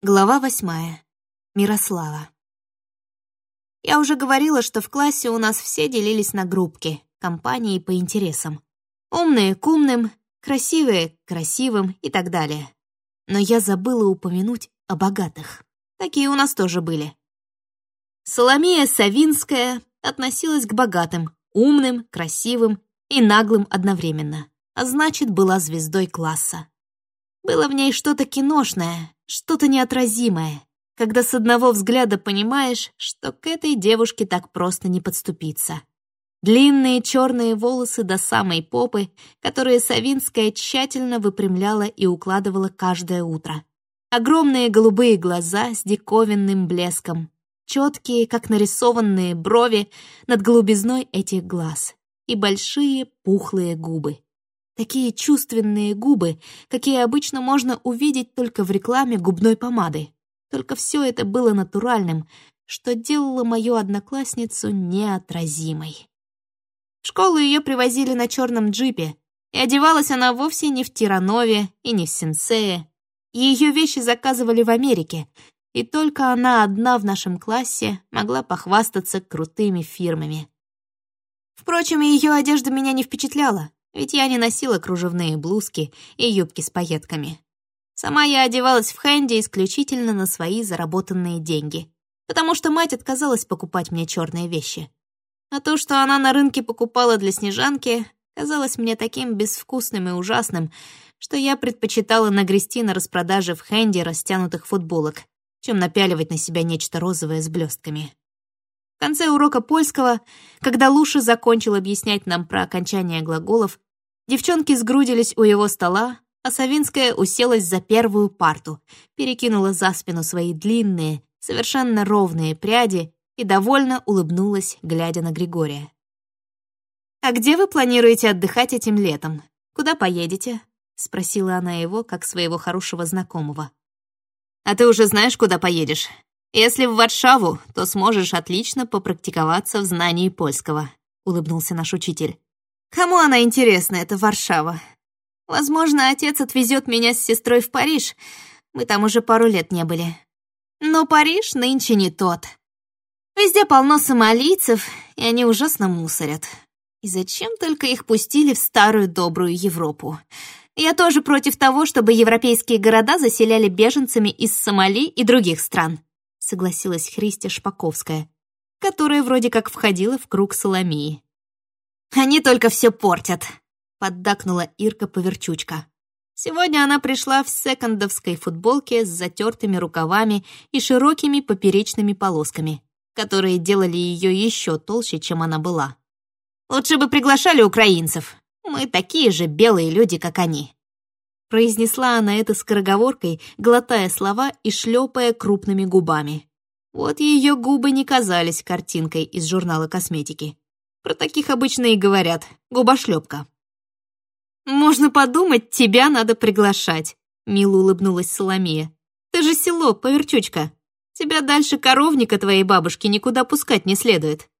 Глава восьмая. Мирослава. Я уже говорила, что в классе у нас все делились на группки, компании по интересам. Умные к умным, красивые к красивым и так далее. Но я забыла упомянуть о богатых. Такие у нас тоже были. Соломея Савинская относилась к богатым, умным, красивым и наглым одновременно, а значит, была звездой класса. Было в ней что-то киношное, что-то неотразимое, когда с одного взгляда понимаешь, что к этой девушке так просто не подступиться. Длинные черные волосы до самой попы, которые Савинская тщательно выпрямляла и укладывала каждое утро. Огромные голубые глаза с диковинным блеском, четкие, как нарисованные брови над голубизной этих глаз и большие пухлые губы. Такие чувственные губы, какие обычно можно увидеть только в рекламе губной помады. Только все это было натуральным, что делало мою одноклассницу неотразимой. В школу ее привозили на черном джипе, и одевалась она вовсе не в Тиранове и не в Сенсее. Ее вещи заказывали в Америке, и только она одна в нашем классе могла похвастаться крутыми фирмами. Впрочем, ее одежда меня не впечатляла ведь я не носила кружевные блузки и юбки с пайетками. Сама я одевалась в Хэнди исключительно на свои заработанные деньги, потому что мать отказалась покупать мне черные вещи. А то, что она на рынке покупала для Снежанки, казалось мне таким безвкусным и ужасным, что я предпочитала нагрести на распродаже в Хэнди растянутых футболок, чем напяливать на себя нечто розовое с блестками. В конце урока польского, когда Луша закончил объяснять нам про окончание глаголов, девчонки сгрудились у его стола, а Савинская уселась за первую парту, перекинула за спину свои длинные, совершенно ровные пряди и довольно улыбнулась, глядя на Григория. «А где вы планируете отдыхать этим летом? Куда поедете?» — спросила она его, как своего хорошего знакомого. «А ты уже знаешь, куда поедешь?» «Если в Варшаву, то сможешь отлично попрактиковаться в знании польского», — улыбнулся наш учитель. «Кому она интересна, эта Варшава? Возможно, отец отвезет меня с сестрой в Париж. Мы там уже пару лет не были. Но Париж нынче не тот. Везде полно сомалийцев, и они ужасно мусорят. И зачем только их пустили в старую добрую Европу? Я тоже против того, чтобы европейские города заселяли беженцами из Сомали и других стран согласилась Христя Шпаковская, которая вроде как входила в круг Соломии. «Они только все портят», — поддакнула Ирка-поверчучка. Сегодня она пришла в секондовской футболке с затертыми рукавами и широкими поперечными полосками, которые делали ее еще толще, чем она была. «Лучше бы приглашали украинцев. Мы такие же белые люди, как они». Произнесла она это скороговоркой, глотая слова и шлепая крупными губами. Вот ее губы не казались картинкой из журнала косметики. Про таких обычно и говорят «губошлепка». «Можно подумать, тебя надо приглашать», — мило улыбнулась Соломия. «Ты же село, поверчучка. Тебя дальше коровника твоей бабушки никуда пускать не следует».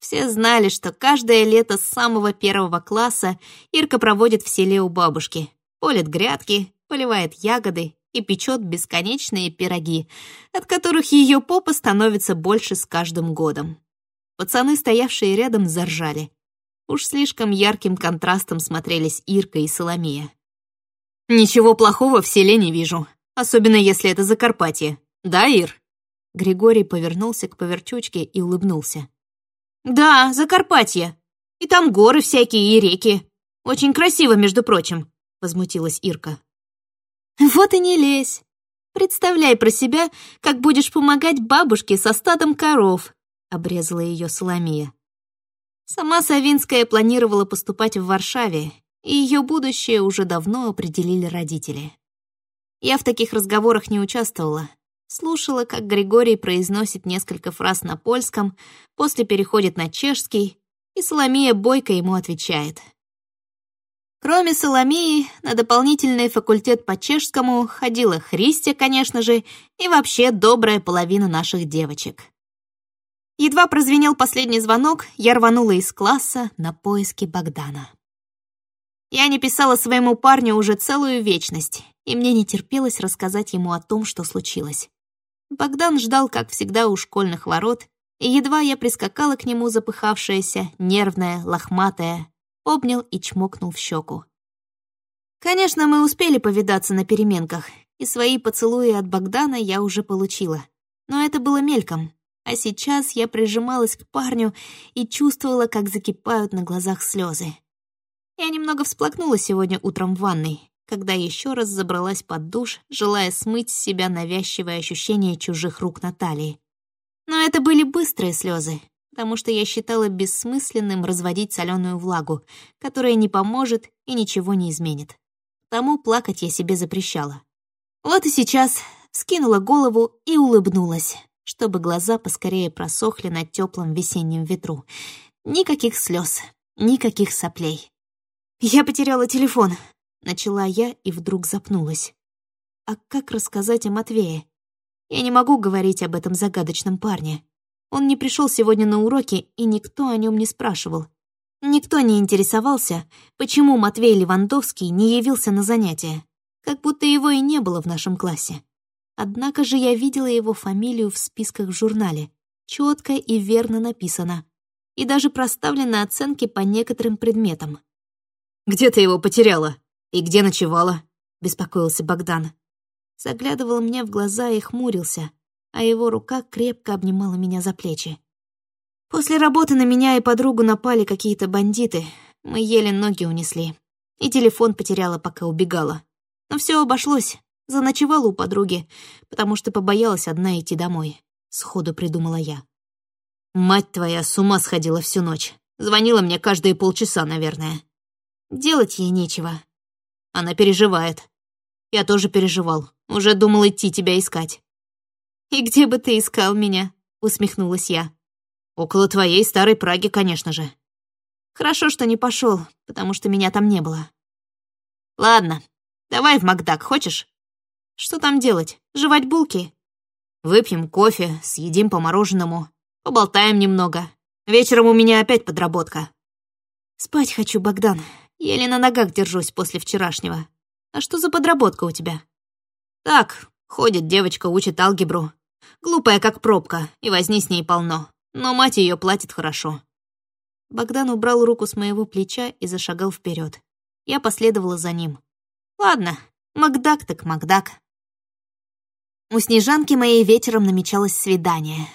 Все знали, что каждое лето с самого первого класса Ирка проводит в селе у бабушки, полит грядки, поливает ягоды и печет бесконечные пироги, от которых ее попа становится больше с каждым годом. Пацаны, стоявшие рядом, заржали. Уж слишком ярким контрастом смотрелись Ирка и Соломия. «Ничего плохого в селе не вижу, особенно если это Закарпатье. Да, Ир?» Григорий повернулся к поверчучке и улыбнулся. «Да, Закарпатье. И там горы всякие и реки. Очень красиво, между прочим. — возмутилась Ирка. «Вот и не лезь. Представляй про себя, как будешь помогать бабушке со стадом коров», — обрезала ее Соломия. Сама Савинская планировала поступать в Варшаве, и ее будущее уже давно определили родители. Я в таких разговорах не участвовала. Слушала, как Григорий произносит несколько фраз на польском, после переходит на чешский, и Соломия бойко ему отвечает — Кроме Соломеи, на дополнительный факультет по чешскому ходила Христя, конечно же, и вообще добрая половина наших девочек. Едва прозвенел последний звонок, я рванула из класса на поиски Богдана. Я не писала своему парню уже целую вечность, и мне не терпелось рассказать ему о том, что случилось. Богдан ждал, как всегда, у школьных ворот, и едва я прискакала к нему, запыхавшаяся, нервная, лохматая, обнял и чмокнул в щеку. Конечно, мы успели повидаться на переменках, и свои поцелуи от Богдана я уже получила. Но это было мельком, а сейчас я прижималась к парню и чувствовала, как закипают на глазах слезы. Я немного всплакнула сегодня утром в ванной, когда еще раз забралась под душ, желая смыть с себя навязчивое ощущение чужих рук Натальи. Но это были быстрые слезы, потому что я считала бессмысленным разводить соленую влагу, которая не поможет и ничего не изменит. Тому плакать я себе запрещала. Вот и сейчас скинула голову и улыбнулась, чтобы глаза поскорее просохли на теплом весеннем ветру. Никаких слез, никаких соплей. «Я потеряла телефон», — начала я и вдруг запнулась. «А как рассказать о Матвее? Я не могу говорить об этом загадочном парне. Он не пришел сегодня на уроки, и никто о нем не спрашивал. Никто не интересовался, почему Матвей Левандовский не явился на занятия, как будто его и не было в нашем классе. Однако же я видела его фамилию в списках в журнале. Четко и верно написано. И даже проставлены оценки по некоторым предметам. «Где ты его потеряла? И где ночевала?» — беспокоился Богдан заглядывал мне в глаза и хмурился, а его рука крепко обнимала меня за плечи. После работы на меня и подругу напали какие-то бандиты. Мы еле ноги унесли. И телефон потеряла, пока убегала. Но все обошлось. Заночевала у подруги, потому что побоялась одна идти домой. Сходу придумала я. «Мать твоя с ума сходила всю ночь. Звонила мне каждые полчаса, наверное». Делать ей нечего. Она переживает. Я тоже переживал. Уже думал идти тебя искать». «И где бы ты искал меня?» — усмехнулась я. «Около твоей старой Праги, конечно же». «Хорошо, что не пошел, потому что меня там не было». «Ладно, давай в Макдак, хочешь?» «Что там делать? Жевать булки?» «Выпьем кофе, съедим по мороженому, поболтаем немного. Вечером у меня опять подработка». «Спать хочу, Богдан. Еле на ногах держусь после вчерашнего. А что за подработка у тебя?» Так, ходит девочка, учит алгебру. Глупая, как пробка, и возни с ней полно. Но мать ее платит хорошо. Богдан убрал руку с моего плеча и зашагал вперед. Я последовала за ним. Ладно, Макдак так Макдак. У Снежанки моей вечером намечалось свидание.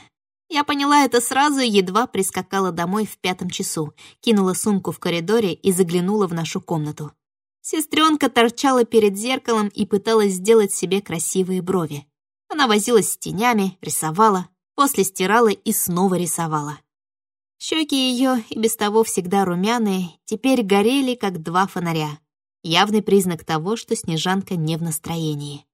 Я поняла это сразу и едва прискакала домой в пятом часу, кинула сумку в коридоре и заглянула в нашу комнату. Сестренка торчала перед зеркалом и пыталась сделать себе красивые брови. Она возилась с тенями, рисовала, после стирала и снова рисовала. Щеки ее, и без того всегда румяные, теперь горели, как два фонаря. Явный признак того, что Снежанка не в настроении.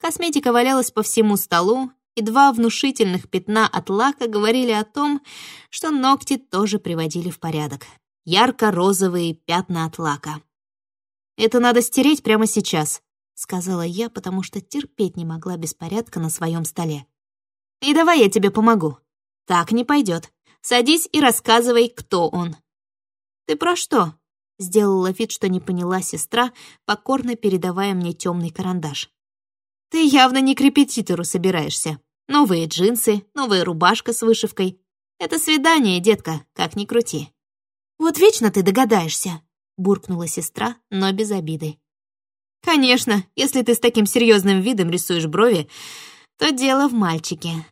Косметика валялась по всему столу, и два внушительных пятна от лака говорили о том, что ногти тоже приводили в порядок. Ярко-розовые пятна от лака. «Это надо стереть прямо сейчас», — сказала я, потому что терпеть не могла беспорядка на своем столе. «И давай я тебе помогу». «Так не пойдет. Садись и рассказывай, кто он». «Ты про что?» — сделала вид, что не поняла сестра, покорно передавая мне темный карандаш. «Ты явно не к репетитору собираешься. Новые джинсы, новая рубашка с вышивкой. Это свидание, детка, как ни крути». «Вот вечно ты догадаешься», — буркнула сестра, но без обиды. «Конечно, если ты с таким серьезным видом рисуешь брови, то дело в мальчике».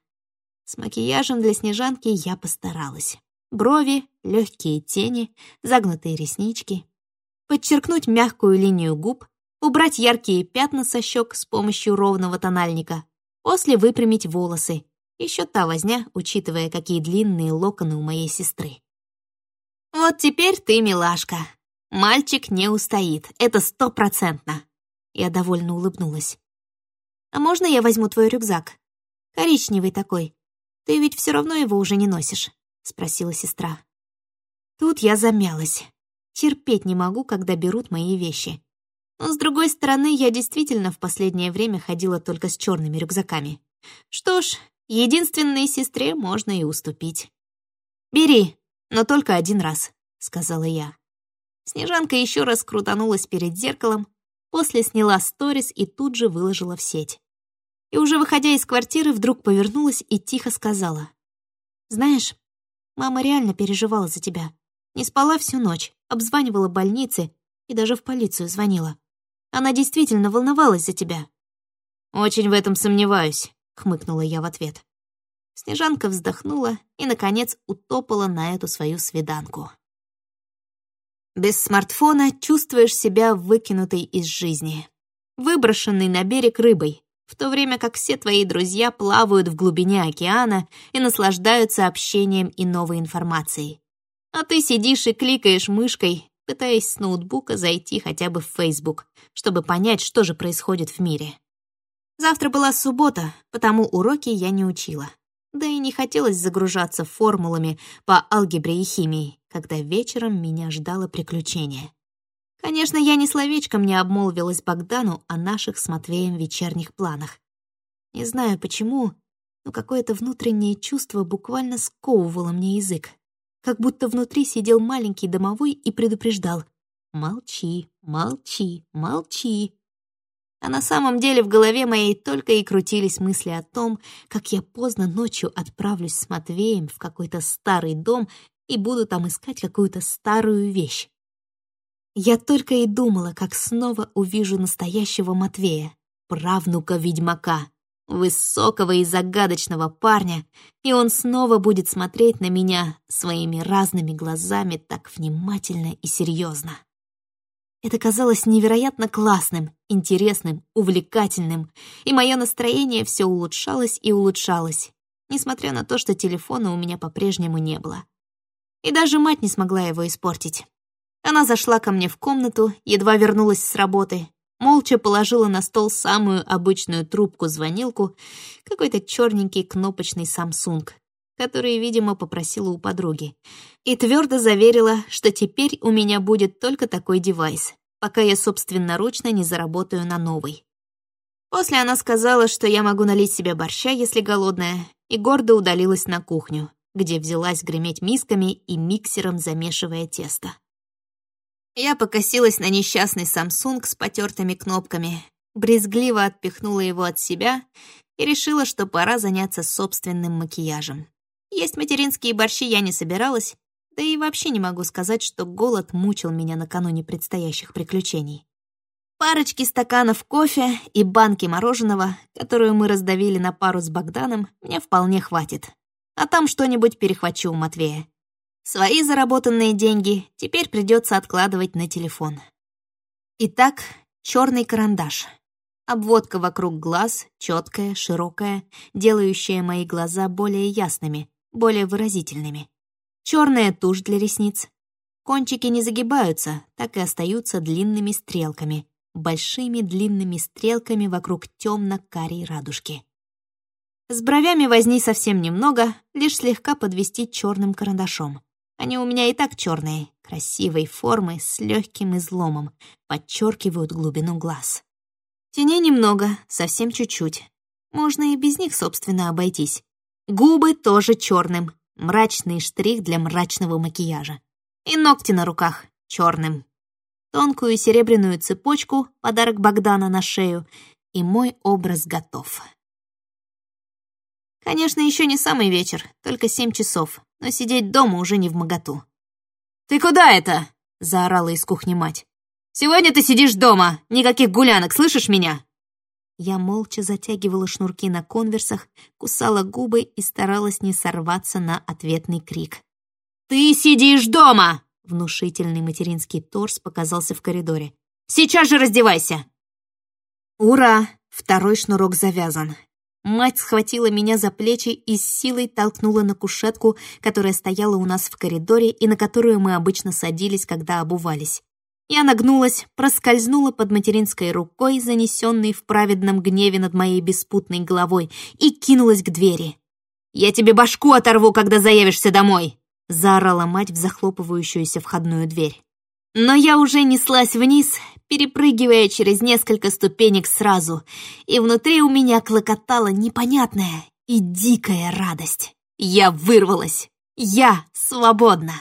С макияжем для Снежанки я постаралась. Брови, легкие тени, загнутые реснички. Подчеркнуть мягкую линию губ, убрать яркие пятна со щек с помощью ровного тональника, после выпрямить волосы. Еще та возня, учитывая, какие длинные локоны у моей сестры. «Вот теперь ты милашка», Мальчик не устоит, это стопроцентно. Я довольно улыбнулась. «А можно я возьму твой рюкзак? Коричневый такой. Ты ведь все равно его уже не носишь», — спросила сестра. Тут я замялась. Терпеть не могу, когда берут мои вещи. Но, с другой стороны, я действительно в последнее время ходила только с черными рюкзаками. Что ж, единственной сестре можно и уступить. «Бери, но только один раз», — сказала я. Снежанка еще раз крутанулась перед зеркалом, После сняла сторис и тут же выложила в сеть. И уже выходя из квартиры, вдруг повернулась и тихо сказала. «Знаешь, мама реально переживала за тебя. Не спала всю ночь, обзванивала больницы и даже в полицию звонила. Она действительно волновалась за тебя». «Очень в этом сомневаюсь», — хмыкнула я в ответ. Снежанка вздохнула и, наконец, утопала на эту свою свиданку. Без смартфона чувствуешь себя выкинутой из жизни, выброшенной на берег рыбой, в то время как все твои друзья плавают в глубине океана и наслаждаются общением и новой информацией. А ты сидишь и кликаешь мышкой, пытаясь с ноутбука зайти хотя бы в Facebook, чтобы понять, что же происходит в мире. Завтра была суббота, потому уроки я не учила. Да и не хотелось загружаться формулами по алгебре и химии, когда вечером меня ждало приключение. Конечно, я ни словечком не обмолвилась Богдану о наших с Матвеем вечерних планах. Не знаю почему, но какое-то внутреннее чувство буквально сковывало мне язык. Как будто внутри сидел маленький домовой и предупреждал «Молчи, молчи, молчи». А на самом деле в голове моей только и крутились мысли о том, как я поздно ночью отправлюсь с Матвеем в какой-то старый дом и буду там искать какую-то старую вещь. Я только и думала, как снова увижу настоящего Матвея, правнука ведьмака, высокого и загадочного парня, и он снова будет смотреть на меня своими разными глазами так внимательно и серьезно. Это казалось невероятно классным, интересным, увлекательным, и мое настроение все улучшалось и улучшалось, несмотря на то, что телефона у меня по-прежнему не было. И даже мать не смогла его испортить. Она зашла ко мне в комнату, едва вернулась с работы, молча положила на стол самую обычную трубку-звонилку, какой-то черненький кнопочный Samsung, который, видимо, попросила у подруги, и твердо заверила, что теперь у меня будет только такой девайс, пока я собственноручно не заработаю на новый. После она сказала, что я могу налить себе борща, если голодная, и гордо удалилась на кухню, где взялась греметь мисками и миксером замешивая тесто. Я покосилась на несчастный Samsung с потертыми кнопками, брезгливо отпихнула его от себя и решила, что пора заняться собственным макияжем. Есть материнские борщи я не собиралась, да и вообще не могу сказать, что голод мучил меня накануне предстоящих приключений. Парочки стаканов кофе и банки мороженого, которую мы раздавили на пару с Богданом, мне вполне хватит. А там что-нибудь перехвачу у Матвея. Свои заработанные деньги теперь придется откладывать на телефон. Итак, черный карандаш. Обводка вокруг глаз, четкая, широкая, делающая мои глаза более ясными, более выразительными. Черная тушь для ресниц. Кончики не загибаются, так и остаются длинными стрелками, большими длинными стрелками вокруг темно-карей радужки. С бровями возни совсем немного, лишь слегка подвести черным карандашом. Они у меня и так черные, красивой формы, с легким изломом, подчеркивают глубину глаз. Теней немного, совсем чуть-чуть. Можно и без них, собственно, обойтись. Губы тоже черным, мрачный штрих для мрачного макияжа. И ногти на руках черным. Тонкую серебряную цепочку, подарок Богдана на шею, и мой образ готов. Конечно, еще не самый вечер, только семь часов, но сидеть дома уже не в моготу. «Ты куда это?» — заорала из кухни мать. «Сегодня ты сидишь дома, никаких гулянок, слышишь меня?» Я молча затягивала шнурки на конверсах, кусала губы и старалась не сорваться на ответный крик. «Ты сидишь дома!» Внушительный материнский торс показался в коридоре. «Сейчас же раздевайся!» Ура! Второй шнурок завязан. Мать схватила меня за плечи и с силой толкнула на кушетку, которая стояла у нас в коридоре и на которую мы обычно садились, когда обувались. Я нагнулась, проскользнула под материнской рукой, занесенной в праведном гневе над моей беспутной головой, и кинулась к двери. «Я тебе башку оторву, когда заявишься домой!» — заорала мать в захлопывающуюся входную дверь. Но я уже неслась вниз, перепрыгивая через несколько ступенек сразу, и внутри у меня клокотала непонятная и дикая радость. Я вырвалась! Я свободна!